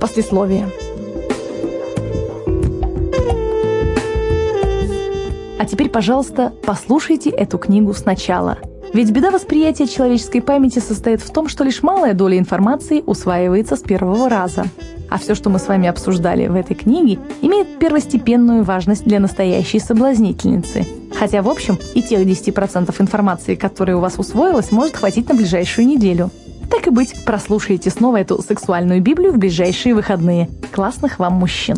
послесловие. А теперь, пожалуйста, послушайте эту книгу сначала. Ведь беда восприятия человеческой памяти состоит в том, что лишь малая доля информации усваивается с первого раза. А все, что мы с вами обсуждали в этой книге, имеет первостепенную важность для настоящей соблазнительницы. Хотя, в общем, и тех 10% информации, которая у вас усвоилась, может хватить на ближайшую неделю. Так и быть, прослушайте снова эту сексуальную Библию в ближайшие выходные. Классных вам мужчин!